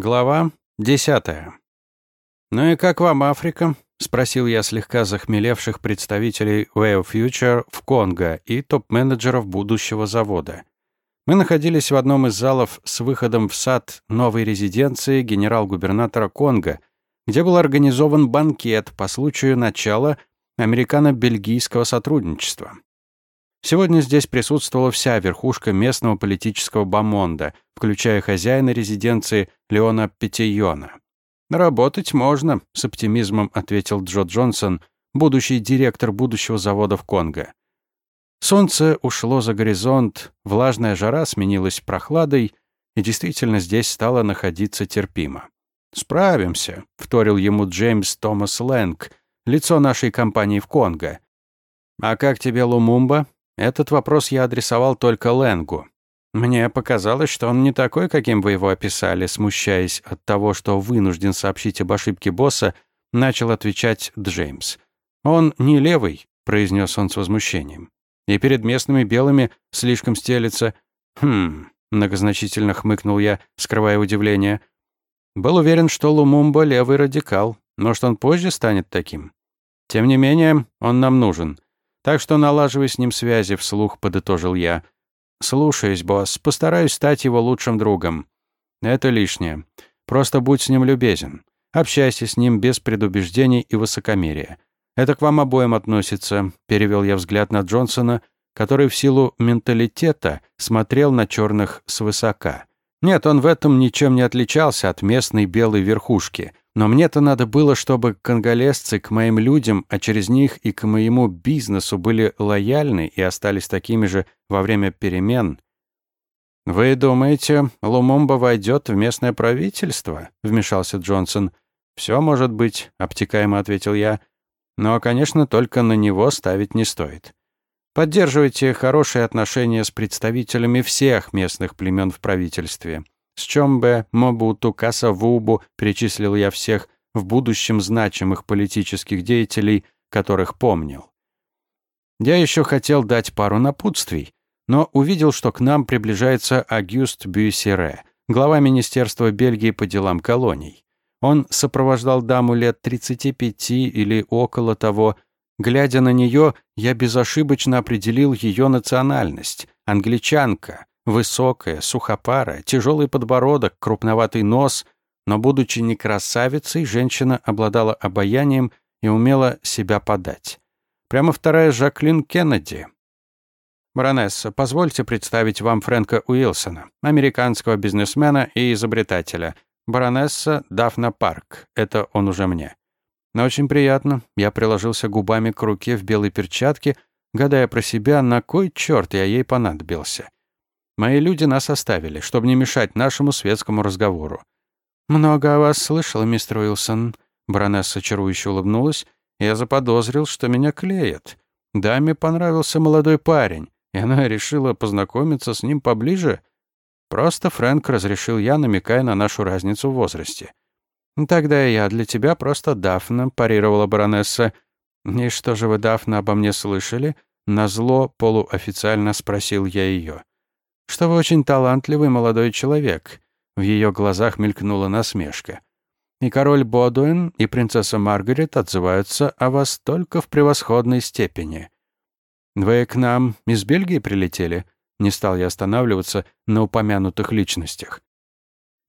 Глава десятая. «Ну и как вам Африка?» — спросил я слегка захмелевших представителей of Future в Конго и топ-менеджеров будущего завода. Мы находились в одном из залов с выходом в сад новой резиденции генерал-губернатора Конго, где был организован банкет по случаю начала американо-бельгийского сотрудничества. Сегодня здесь присутствовала вся верхушка местного политического бомонда, включая хозяина резиденции Леона Петейона. «Работать можно», — с оптимизмом ответил Джо Джонсон, будущий директор будущего завода в Конго. Солнце ушло за горизонт, влажная жара сменилась прохладой, и действительно здесь стало находиться терпимо. «Справимся», — вторил ему Джеймс Томас Лэнг, лицо нашей компании в Конго. «А как тебе Лумумба?» Этот вопрос я адресовал только Ленгу. Мне показалось, что он не такой, каким вы его описали, смущаясь от того, что вынужден сообщить об ошибке босса, начал отвечать Джеймс. «Он не левый», — произнес он с возмущением. «И перед местными белыми слишком стелется». «Хм», — многозначительно хмыкнул я, скрывая удивление. «Был уверен, что Лумумба — левый радикал. Может, он позже станет таким? Тем не менее, он нам нужен. Так что налаживай с ним связи, вслух подытожил я. Слушаюсь, босс, постараюсь стать его лучшим другом. Это лишнее. Просто будь с ним любезен. Общайся с ним без предубеждений и высокомерия. Это к вам обоим относится, перевел я взгляд на Джонсона, который в силу менталитета смотрел на черных свысока. Нет, он в этом ничем не отличался от местной белой верхушки, но мне-то надо было, чтобы конголезцы к моим людям, а через них и к моему бизнесу были лояльны и остались такими же во время перемен. «Вы думаете, Лумумба войдет в местное правительство?» — вмешался Джонсон. «Все может быть», — обтекаемо ответил я. «Но, конечно, только на него ставить не стоит. Поддерживайте хорошие отношения с представителями всех местных племен в правительстве. С Чомбе, Мобуту, Касавубу перечислил я всех в будущем значимых политических деятелей, которых помнил. Я еще хотел дать пару напутствий, но увидел, что к нам приближается Агюст Бюссере, глава Министерства Бельгии по делам колоний. Он сопровождал даму лет 35 или около того. Глядя на нее, я безошибочно определил ее национальность – англичанка, Высокая, сухопарая, тяжелый подбородок, крупноватый нос, но, будучи не красавицей, женщина обладала обаянием и умела себя подать. Прямо вторая Жаклин Кеннеди. «Баронесса, позвольте представить вам Фрэнка Уилсона, американского бизнесмена и изобретателя. Баронесса Дафна Парк. Это он уже мне». Но очень приятно. Я приложился губами к руке в белой перчатке, гадая про себя, на кой черт я ей понадобился. Мои люди нас оставили, чтобы не мешать нашему светскому разговору. «Много о вас слышала, мистер Уилсон». Баронесса чарующе улыбнулась. Я заподозрил, что меня клеят. Даме понравился молодой парень, и она решила познакомиться с ним поближе. Просто Фрэнк разрешил я, намекая на нашу разницу в возрасте. «Тогда я для тебя просто Дафна», — парировала баронесса. «И что же вы, Дафна, обо мне слышали?» Назло полуофициально спросил я ее что вы очень талантливый молодой человек». В ее глазах мелькнула насмешка. «И король Бодуэн, и принцесса Маргарет отзываются о вас только в превосходной степени. Вы к нам из Бельгии прилетели?» Не стал я останавливаться на упомянутых личностях.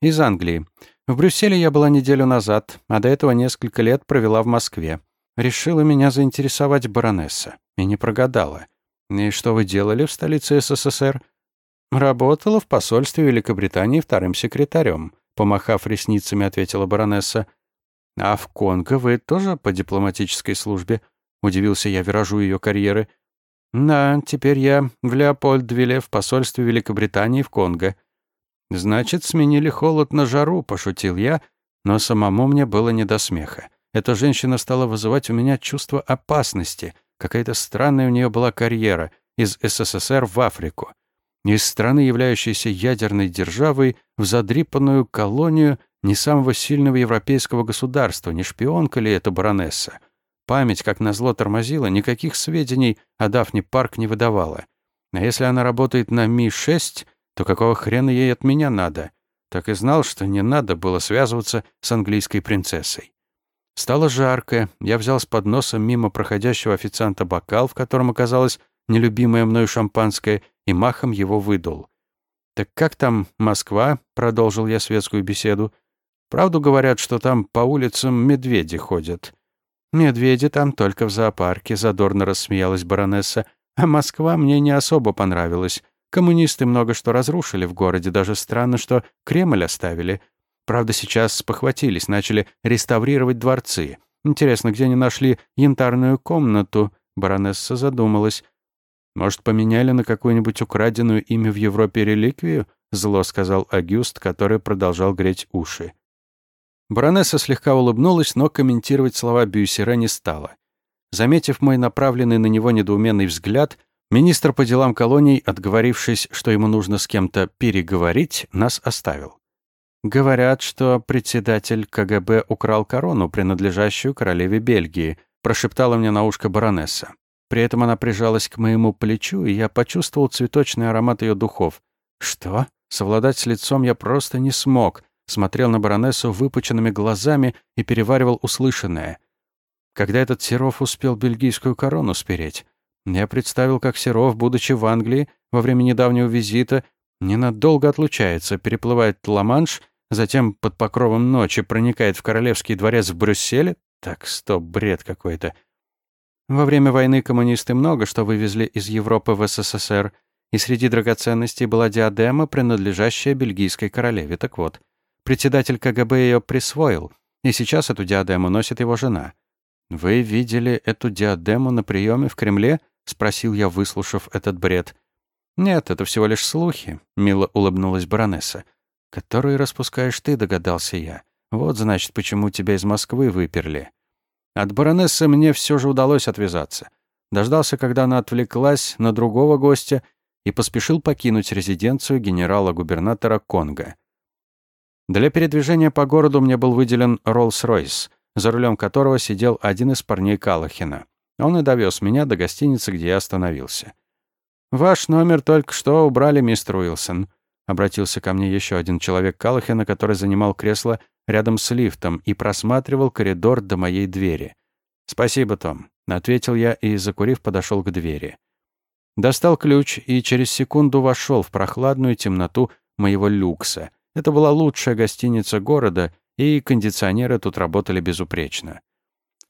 «Из Англии. В Брюсселе я была неделю назад, а до этого несколько лет провела в Москве. Решила меня заинтересовать баронесса. И не прогадала. И что вы делали в столице СССР?» «Работала в посольстве Великобритании вторым секретарем», помахав ресницами, ответила баронесса. «А в Конго вы тоже по дипломатической службе?» Удивился я виражу ее карьеры. «Да, теперь я в Леопольдвилле в посольстве Великобритании в Конго». «Значит, сменили холод на жару», — пошутил я, но самому мне было не до смеха. Эта женщина стала вызывать у меня чувство опасности. Какая-то странная у нее была карьера из СССР в Африку из страны, являющейся ядерной державой, в задрипанную колонию не самого сильного европейского государства, не шпионка ли это баронесса? Память, как назло, тормозила, никаких сведений о Дафне Парк не выдавала. А если она работает на Ми-6, то какого хрена ей от меня надо? Так и знал, что не надо было связываться с английской принцессой. Стало жарко, я взял с подноса мимо проходящего официанта бокал, в котором оказалось нелюбимое мною шампанское, и махом его выдул. «Так как там Москва?» — продолжил я светскую беседу. «Правду говорят, что там по улицам медведи ходят». «Медведи там только в зоопарке», — задорно рассмеялась баронесса. «А Москва мне не особо понравилась. Коммунисты много что разрушили в городе, даже странно, что Кремль оставили. Правда, сейчас спохватились, начали реставрировать дворцы. Интересно, где они нашли янтарную комнату?» Баронесса задумалась. «Может, поменяли на какую-нибудь украденную ими в Европе реликвию?» — зло сказал Агюст, который продолжал греть уши. Баронесса слегка улыбнулась, но комментировать слова Бюссера не стала. Заметив мой направленный на него недоуменный взгляд, министр по делам колоний, отговорившись, что ему нужно с кем-то переговорить, нас оставил. «Говорят, что председатель КГБ украл корону, принадлежащую королеве Бельгии», прошептала мне на ушко баронесса. При этом она прижалась к моему плечу, и я почувствовал цветочный аромат ее духов. «Что?» Совладать с лицом я просто не смог смотрел на баронессу выпученными глазами и переваривал услышанное. Когда этот Серов успел бельгийскую корону спереть? Я представил, как Серов, будучи в Англии, во время недавнего визита, ненадолго отлучается, переплывает Ла-Манш, затем под покровом ночи проникает в королевский дворец в Брюсселе. Так, стоп, бред какой-то. Во время войны коммунисты много что вывезли из Европы в СССР, и среди драгоценностей была диадема, принадлежащая бельгийской королеве. Так вот, Председатель КГБ ее присвоил, и сейчас эту диадему носит его жена. «Вы видели эту диадему на приеме в Кремле?» — спросил я, выслушав этот бред. «Нет, это всего лишь слухи», — мило улыбнулась баронесса. «Которые распускаешь ты», — догадался я. «Вот, значит, почему тебя из Москвы выперли». От баронессы мне все же удалось отвязаться. Дождался, когда она отвлеклась на другого гостя и поспешил покинуть резиденцию генерала-губернатора Конго. Для передвижения по городу мне был выделен Роллс-Ройс, за рулем которого сидел один из парней Калахина. Он и довез меня до гостиницы, где я остановился. «Ваш номер только что убрали, мистер Уилсон», — обратился ко мне еще один человек Калахина, который занимал кресло рядом с лифтом и просматривал коридор до моей двери. «Спасибо, Том», — ответил я и, закурив, подошел к двери. Достал ключ и через секунду вошел в прохладную темноту моего люкса — это была лучшая гостиница города, и кондиционеры тут работали безупречно.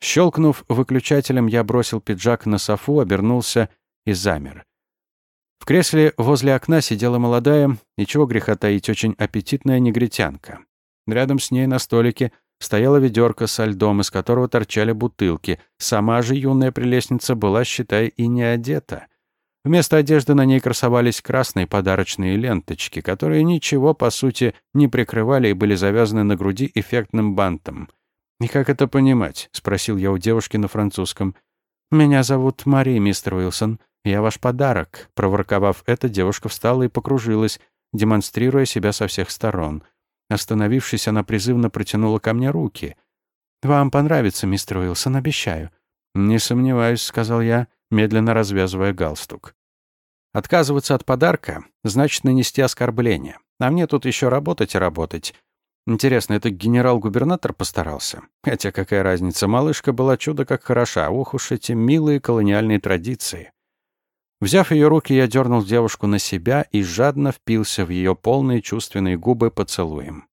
Щелкнув выключателем, я бросил пиджак на софу, обернулся и замер. В кресле возле окна сидела молодая, и чего греха таить, очень аппетитная негритянка. Рядом с ней на столике стояла ведерко со льдом, из которого торчали бутылки. Сама же юная прелестница была, считай, и не одета — Вместо одежды на ней красовались красные подарочные ленточки, которые ничего, по сути, не прикрывали и были завязаны на груди эффектным бантом. «И как это понимать?» — спросил я у девушки на французском. «Меня зовут Мари, мистер Уилсон. Я ваш подарок». Проворковав это, девушка встала и покружилась, демонстрируя себя со всех сторон. Остановившись, она призывно протянула ко мне руки. «Вам понравится, мистер Уилсон, обещаю». «Не сомневаюсь», — сказал я медленно развязывая галстук. Отказываться от подарка значит нанести оскорбление. А мне тут еще работать и работать. Интересно, это генерал-губернатор постарался? Хотя какая разница, малышка была чудо как хороша. Ох уж эти милые колониальные традиции. Взяв ее руки, я дернул девушку на себя и жадно впился в ее полные чувственные губы поцелуем.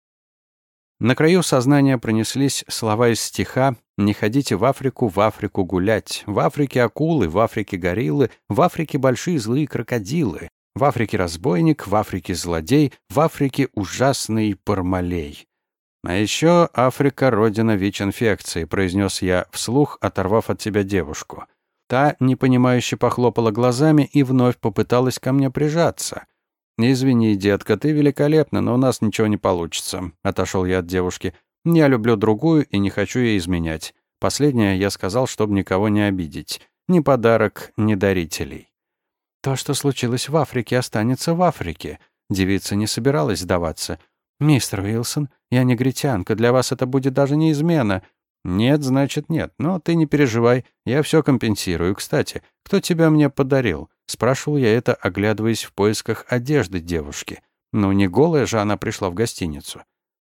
На краю сознания пронеслись слова из стиха «Не ходите в Африку, в Африку гулять. В Африке акулы, в Африке гориллы, в Африке большие злые крокодилы. В Африке разбойник, в Африке злодей, в Африке ужасный пармалей». «А еще Африка — родина ВИЧ-инфекции», — произнес я вслух, оторвав от себя девушку. Та, непонимающе похлопала глазами и вновь попыталась ко мне прижаться — «Извини, детка, ты великолепна, но у нас ничего не получится», — отошел я от девушки. «Я люблю другую и не хочу ей изменять. Последнее я сказал, чтобы никого не обидеть. Ни подарок, ни дарителей». «То, что случилось в Африке, останется в Африке». Девица не собиралась сдаваться. «Мистер Уилсон, я негритянка, для вас это будет даже не измена». «Нет, значит, нет. Но ты не переживай, я все компенсирую. Кстати, кто тебя мне подарил?» Спрашивал я это, оглядываясь в поисках одежды девушки. Ну, не голая же она пришла в гостиницу.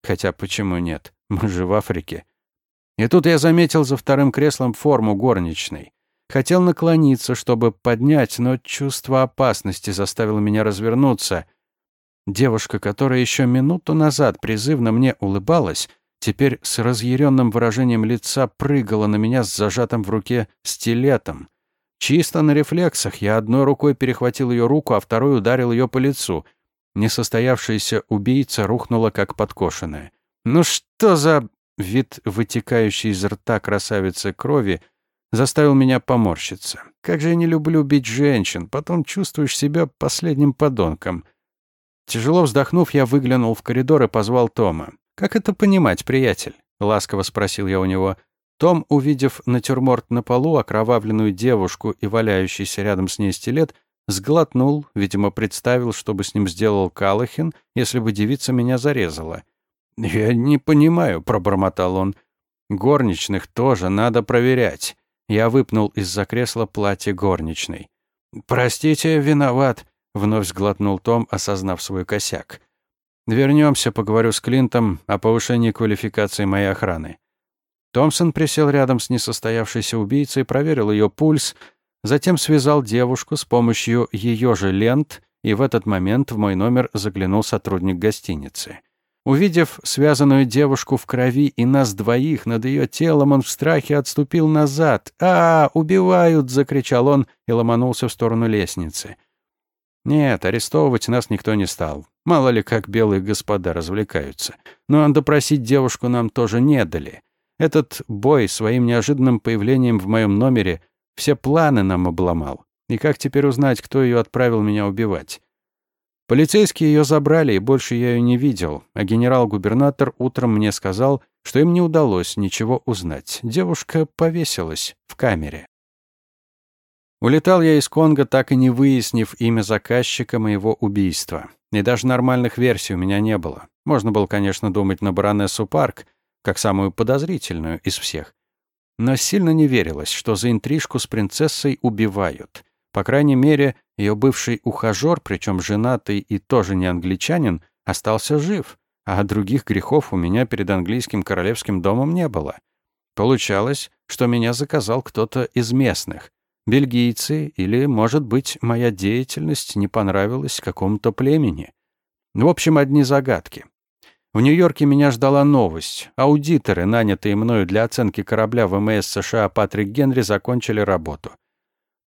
Хотя почему нет? Мы же в Африке. И тут я заметил за вторым креслом форму горничной. Хотел наклониться, чтобы поднять, но чувство опасности заставило меня развернуться. Девушка, которая еще минуту назад призывно мне улыбалась, теперь с разъяренным выражением лица прыгала на меня с зажатым в руке стилетом. Чисто на рефлексах я одной рукой перехватил ее руку, а второй ударил ее по лицу. Несостоявшаяся убийца рухнула как подкошенная. «Ну что за...» Вид, вытекающий из рта красавицы крови, заставил меня поморщиться. Как же я не люблю бить женщин, потом чувствуешь себя последним подонком. Тяжело вздохнув, я выглянул в коридор и позвал Тома. «Как это понимать, приятель?» — ласково спросил я у него. Том, увидев натюрморт на полу, окровавленную девушку и валяющийся рядом с ней стилет, сглотнул, видимо, представил, что бы с ним сделал Калахин, если бы девица меня зарезала. «Я не понимаю», — пробормотал он. «Горничных тоже надо проверять». Я выпнул из-за кресла платье горничной. «Простите, виноват», — вновь сглотнул Том, осознав свой косяк. «Вернемся, поговорю с Клинтом о повышении квалификации моей охраны». Томпсон присел рядом с несостоявшейся убийцей, проверил ее пульс, затем связал девушку с помощью ее же лент, и в этот момент в мой номер заглянул сотрудник гостиницы. Увидев связанную девушку в крови и нас двоих над ее телом, он в страхе отступил назад. «А, убивают!» — закричал он и ломанулся в сторону лестницы. Нет, арестовывать нас никто не стал. Мало ли, как белые господа развлекаются. Но допросить девушку нам тоже не дали. Этот бой своим неожиданным появлением в моем номере все планы нам обломал. И как теперь узнать, кто ее отправил меня убивать? Полицейские ее забрали, и больше я ее не видел, а генерал-губернатор утром мне сказал, что им не удалось ничего узнать. Девушка повесилась в камере. Улетал я из Конго, так и не выяснив имя заказчика моего убийства. И даже нормальных версий у меня не было. Можно было, конечно, думать на баронессу Парк, как самую подозрительную из всех. Но сильно не верилось, что за интрижку с принцессой убивают. По крайней мере, ее бывший ухажер, причем женатый и тоже не англичанин, остался жив, а других грехов у меня перед английским королевским домом не было. Получалось, что меня заказал кто-то из местных. Бельгийцы или, может быть, моя деятельность не понравилась какому-то племени. В общем, одни загадки. В Нью-Йорке меня ждала новость. Аудиторы, нанятые мною для оценки корабля ВМС США Патрик Генри, закончили работу.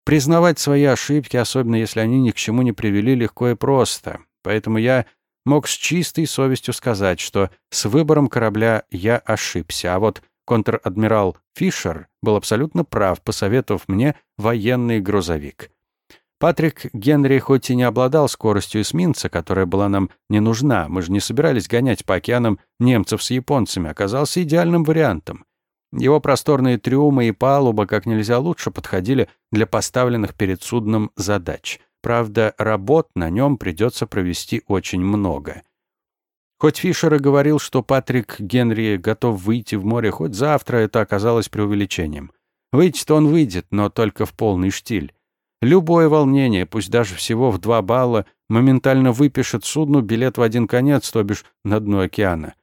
Признавать свои ошибки, особенно если они ни к чему не привели, легко и просто. Поэтому я мог с чистой совестью сказать, что с выбором корабля я ошибся, а вот контр-адмирал Фишер был абсолютно прав, посоветовав мне военный грузовик. Патрик Генри хоть и не обладал скоростью эсминца, которая была нам не нужна, мы же не собирались гонять по океанам немцев с японцами, оказался идеальным вариантом. Его просторные трюмы и палуба как нельзя лучше подходили для поставленных перед судном задач. Правда, работ на нем придется провести очень много. Хоть Фишер и говорил, что Патрик Генри готов выйти в море хоть завтра, это оказалось преувеличением. Выйти-то он выйдет, но только в полный штиль. Любое волнение, пусть даже всего в два балла, моментально выпишет судну билет в один конец, то бишь на дно океана.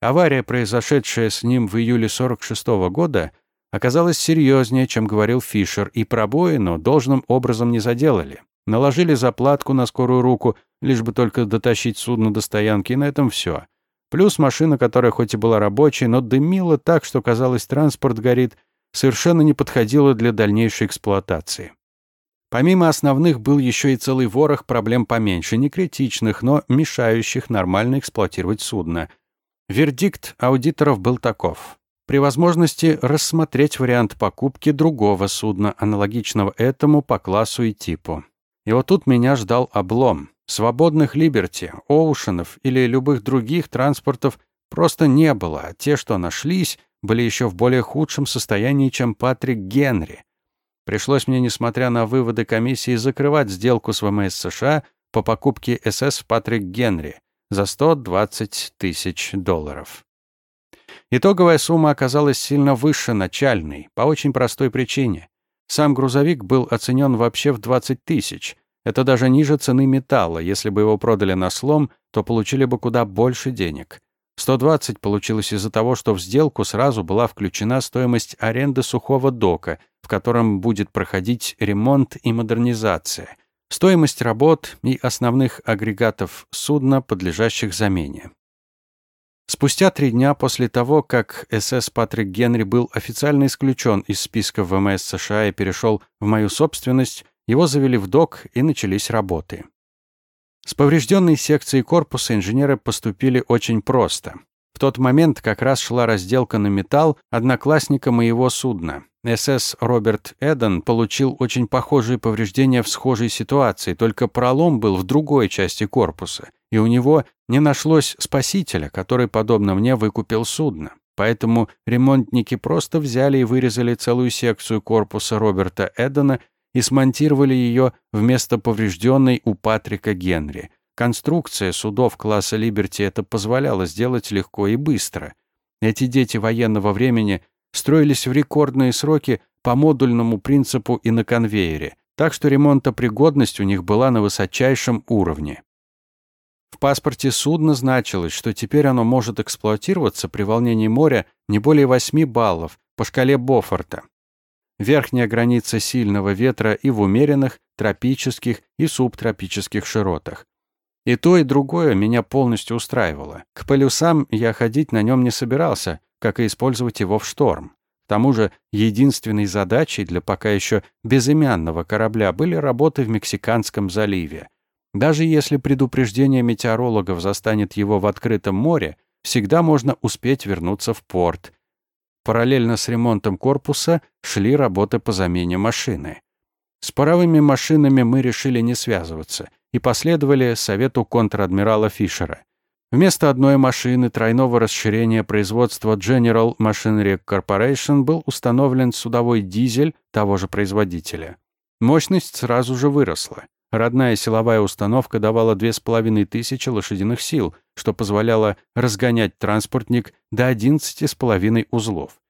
Авария, произошедшая с ним в июле 46 -го года, оказалась серьезнее, чем говорил Фишер, и пробоину должным образом не заделали. Наложили заплатку на скорую руку, лишь бы только дотащить судно до стоянки, и на этом все. Плюс машина, которая хоть и была рабочей, но дымила так, что казалось, транспорт горит, совершенно не подходила для дальнейшей эксплуатации. Помимо основных был еще и целый ворох проблем поменьше, не критичных, но мешающих нормально эксплуатировать судно — Вердикт аудиторов был таков. При возможности рассмотреть вариант покупки другого судна, аналогичного этому по классу и типу. И вот тут меня ждал облом. Свободных Либерти, Оушенов или любых других транспортов просто не было, а те, что нашлись, были еще в более худшем состоянии, чем Патрик Генри. Пришлось мне, несмотря на выводы комиссии, закрывать сделку с ВМС США по покупке СС Патрик Генри за 120 тысяч долларов. Итоговая сумма оказалась сильно выше начальной, по очень простой причине. Сам грузовик был оценен вообще в 20 тысяч, Это даже ниже цены металла. Если бы его продали на слом, то получили бы куда больше денег. 120 получилось из-за того, что в сделку сразу была включена стоимость аренды сухого дока, в котором будет проходить ремонт и модернизация, стоимость работ и основных агрегатов судна, подлежащих замене. Спустя три дня после того, как СС Патрик Генри был официально исключен из списка ВМС США и перешел в мою собственность, его завели в док и начались работы. С поврежденной секцией корпуса инженеры поступили очень просто. В тот момент как раз шла разделка на металл одноклассника моего судна. СС Роберт Эден получил очень похожие повреждения в схожей ситуации, только пролом был в другой части корпуса, и у него не нашлось спасителя, который, подобно мне, выкупил судно. Поэтому ремонтники просто взяли и вырезали целую секцию корпуса Роберта Эдена и смонтировали ее вместо поврежденной у Патрика Генри. Конструкция судов класса «Либерти» это позволяла сделать легко и быстро. Эти дети военного времени строились в рекордные сроки по модульному принципу и на конвейере, так что ремонтопригодность у них была на высочайшем уровне. Паспорте судна значилось, что теперь оно может эксплуатироваться при волнении моря не более 8 баллов по шкале Бофорта верхняя граница сильного ветра и в умеренных, тропических и субтропических широтах. И то, и другое меня полностью устраивало. К полюсам я ходить на нем не собирался, как и использовать его в шторм. К тому же единственной задачей для пока еще безымянного корабля были работы в Мексиканском заливе. Даже если предупреждение метеорологов застанет его в открытом море, всегда можно успеть вернуться в порт, Параллельно с ремонтом корпуса шли работы по замене машины. С паровыми машинами мы решили не связываться и последовали совету контр-адмирала Фишера. Вместо одной машины тройного расширения производства General Machinery Corporation был установлен судовой дизель того же производителя. Мощность сразу же выросла. Родная силовая установка давала 2500 лошадиных сил, что позволяло разгонять транспортник до 11,5 узлов.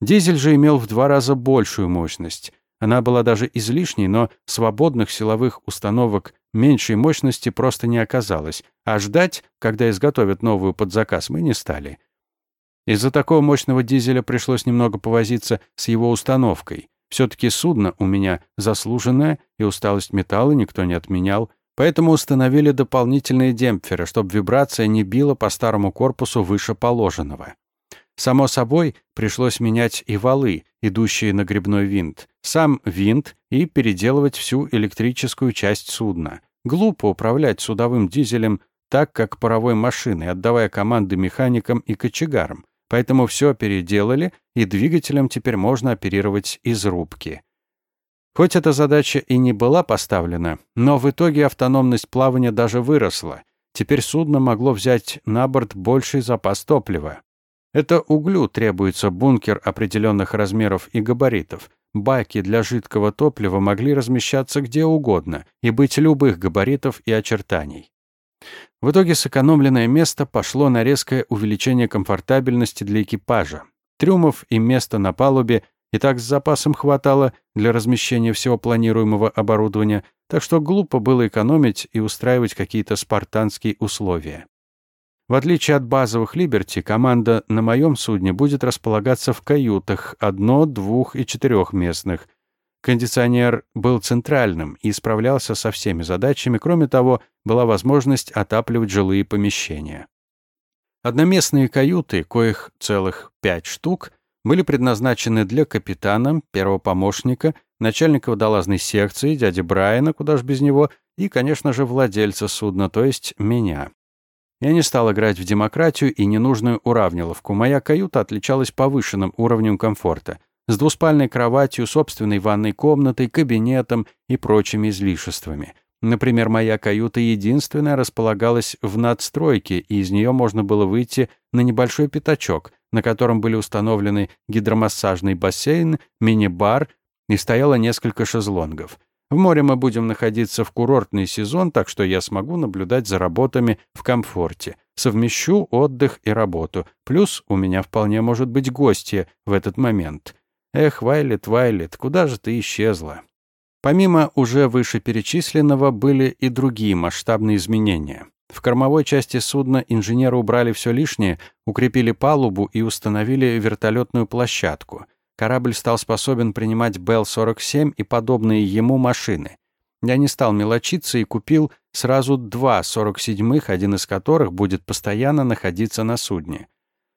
Дизель же имел в два раза большую мощность. Она была даже излишней, но свободных силовых установок меньшей мощности просто не оказалось, а ждать, когда изготовят новую под заказ, мы не стали. Из-за такого мощного дизеля пришлось немного повозиться с его установкой. Все-таки судно у меня заслуженное, и усталость металла никто не отменял, поэтому установили дополнительные демпферы, чтобы вибрация не била по старому корпусу выше положенного. Само собой, пришлось менять и валы, идущие на грибной винт, сам винт и переделывать всю электрическую часть судна. Глупо управлять судовым дизелем так, как паровой машиной, отдавая команды механикам и кочегарам. Поэтому все переделали, и двигателем теперь можно оперировать из рубки. Хоть эта задача и не была поставлена, но в итоге автономность плавания даже выросла. Теперь судно могло взять на борт больший запас топлива. Это углю требуется бункер определенных размеров и габаритов. Баки для жидкого топлива могли размещаться где угодно и быть любых габаритов и очертаний. В итоге сэкономленное место пошло на резкое увеличение комфортабельности для экипажа. Трюмов и места на палубе и так с запасом хватало для размещения всего планируемого оборудования, так что глупо было экономить и устраивать какие-то спартанские условия. В отличие от базовых «Либерти», команда на моем судне будет располагаться в каютах одно-, двух- и четырехместных, Кондиционер был центральным и справлялся со всеми задачами, кроме того, была возможность отапливать жилые помещения. Одноместные каюты, коих целых пять штук, были предназначены для капитана, первого помощника, начальника водолазной секции, дяди Брайана, куда ж без него, и, конечно же, владельца судна, то есть меня. Я не стал играть в демократию и ненужную уравниловку. Моя каюта отличалась повышенным уровнем комфорта с двуспальной кроватью, собственной ванной комнатой, кабинетом и прочими излишествами. Например, моя каюта единственная располагалась в надстройке, и из нее можно было выйти на небольшой пятачок, на котором были установлены гидромассажный бассейн, мини-бар и стояло несколько шезлонгов. В море мы будем находиться в курортный сезон, так что я смогу наблюдать за работами в комфорте. Совмещу отдых и работу. Плюс у меня вполне может быть гостья в этот момент. Эх, Вайлет, Вайлет, куда же ты исчезла? Помимо уже вышеперечисленного были и другие масштабные изменения. В кормовой части судна инженеры убрали все лишнее, укрепили палубу и установили вертолетную площадку. Корабль стал способен принимать Бел-47 и подобные ему машины. Я не стал мелочиться и купил сразу два 47-х, один из которых будет постоянно находиться на судне.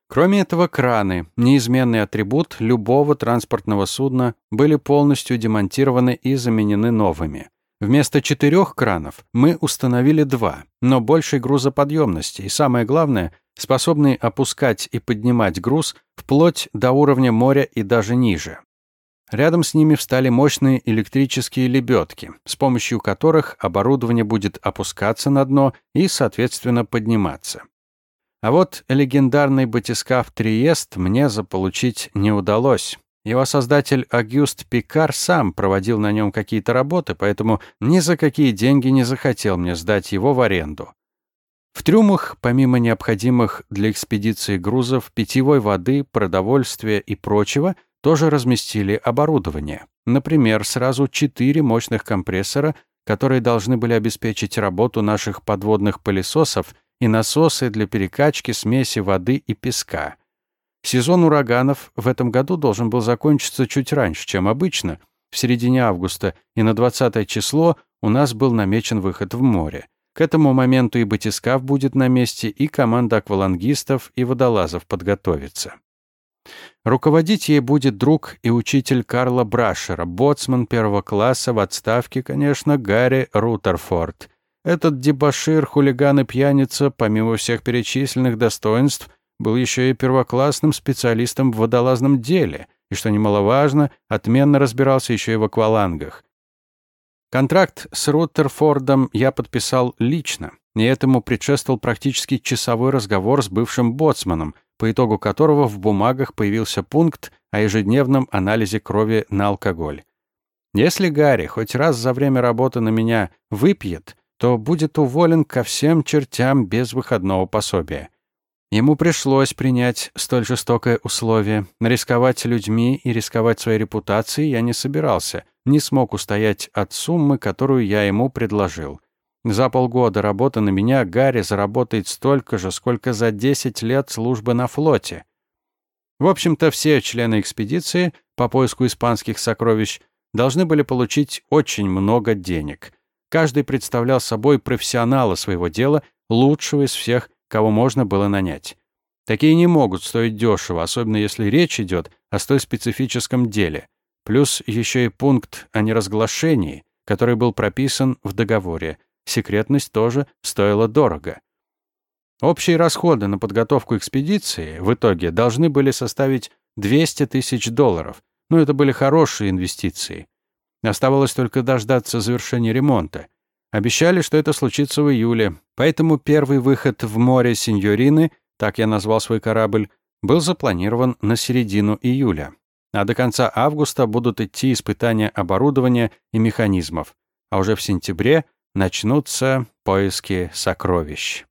Кроме этого, краны, неизменный атрибут любого транспортного судна, были полностью демонтированы и заменены новыми. Вместо четырех кранов мы установили два, но большей грузоподъемности и, самое главное, способные опускать и поднимать груз вплоть до уровня моря и даже ниже. Рядом с ними встали мощные электрические лебедки, с помощью которых оборудование будет опускаться на дно и, соответственно, подниматься. А вот легендарный батискаф Триест мне заполучить не удалось. Его создатель Агюст Пикар сам проводил на нем какие-то работы, поэтому ни за какие деньги не захотел мне сдать его в аренду. В трюмах, помимо необходимых для экспедиции грузов, питьевой воды, продовольствия и прочего, тоже разместили оборудование. Например, сразу четыре мощных компрессора, которые должны были обеспечить работу наших подводных пылесосов – и насосы для перекачки смеси воды и песка. Сезон ураганов в этом году должен был закончиться чуть раньше, чем обычно, в середине августа, и на 20 число у нас был намечен выход в море. К этому моменту и батискаф будет на месте, и команда аквалангистов и водолазов подготовится. Руководить ей будет друг и учитель Карла Брашера, боцман первого класса в отставке, конечно, Гарри Рутерфорд. Этот дебошир, хулиган и пьяница, помимо всех перечисленных достоинств, был еще и первоклассным специалистом в водолазном деле и, что немаловажно, отменно разбирался еще и в аквалангах. Контракт с Руттерфордом я подписал лично, и этому предшествовал практически часовой разговор с бывшим боцманом, по итогу которого в бумагах появился пункт о ежедневном анализе крови на алкоголь. Если Гарри хоть раз за время работы на меня выпьет, то будет уволен ко всем чертям без выходного пособия. Ему пришлось принять столь жестокое условие. Рисковать людьми и рисковать своей репутацией я не собирался, не смог устоять от суммы, которую я ему предложил. За полгода работы на меня Гарри заработает столько же, сколько за 10 лет службы на флоте. В общем-то, все члены экспедиции по поиску испанских сокровищ должны были получить очень много денег. Каждый представлял собой профессионала своего дела, лучшего из всех, кого можно было нанять. Такие не могут стоить дешево, особенно если речь идет о столь специфическом деле. Плюс еще и пункт о неразглашении, который был прописан в договоре. Секретность тоже стоила дорого. Общие расходы на подготовку экспедиции в итоге должны были составить 200 тысяч долларов, но это были хорошие инвестиции. Оставалось только дождаться завершения ремонта. Обещали, что это случится в июле, поэтому первый выход в море Синьорины, так я назвал свой корабль, был запланирован на середину июля. А до конца августа будут идти испытания оборудования и механизмов. А уже в сентябре начнутся поиски сокровищ.